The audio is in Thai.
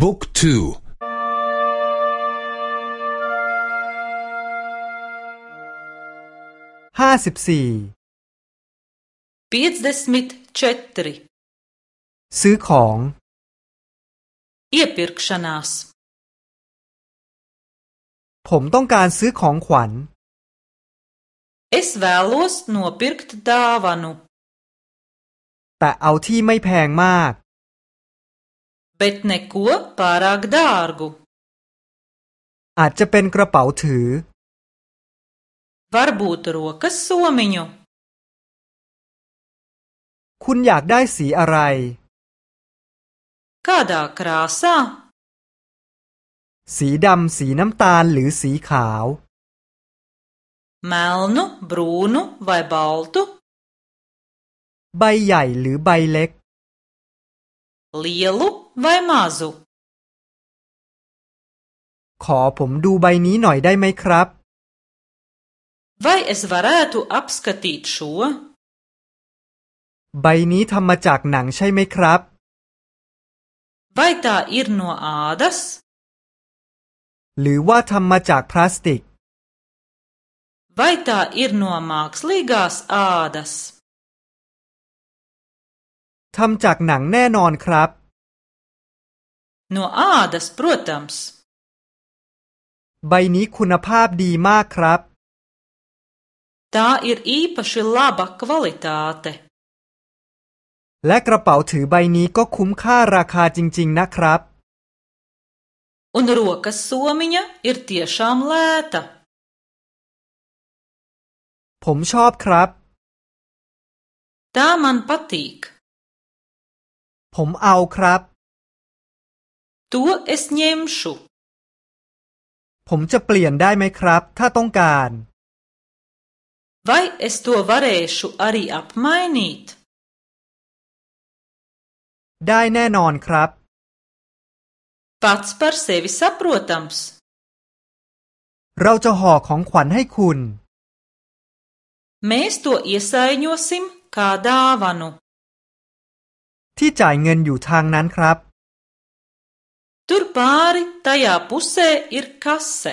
บุ๊กทูห้าสิบสี่ซื้อของ iepirkšanās ผมต้องการซื้อของขวัญ Es vēlos nopirkt dāvanu แต่เอาที่ไม่แพงมาก bet neko pārāk dārgu อาจจะเป็นกระเป๋าถือ varbūt rokas somiņu คุณอยากได้สีอะไร kādā krāsā สีดำสีน้ำตาลหรือสีขาว melnu brūnu vai baltu ใบใหญ่หรือใบเล็ก lielu vai mazu ขอผมดูใบนี้หน่อยได้ไหมครับ vai es varētu apskatīt šo ใบนี้ทำมาจากหนังใช่ไหมครับ vai tā ir no ādas หรือว่าทำมาจากพลาสติก vai tā ir no mākslīgās ādas ทำจากหนังแน่นอนครับ no ādas protams ใบนี้คุณภาพดีมากครับ tā ir īpaši laba kvalitāte และกระเป๋าถือใบนี้ก็คุ้มค่าราคาจริง ๆ นะครับ Un rokas somiņa ir tiešām lēta. ผมชอบครับ Tā man patīk. ผมเอาครับ To es ņemšu. ผมจะเปลี่ยนได้ไหมครับ ถ้าต้องการ Vai es to varēšu arī apmainīt? ได้แน่นอนครับ Pats par sevi saprotams. เราจะห่อของขวัญให้คุณ Mēs to iesaiņosim kā dāvanu. ที่จ่ายเงินอยู่ทางนั้นครับ Tur pāri tajā pusē ir kase.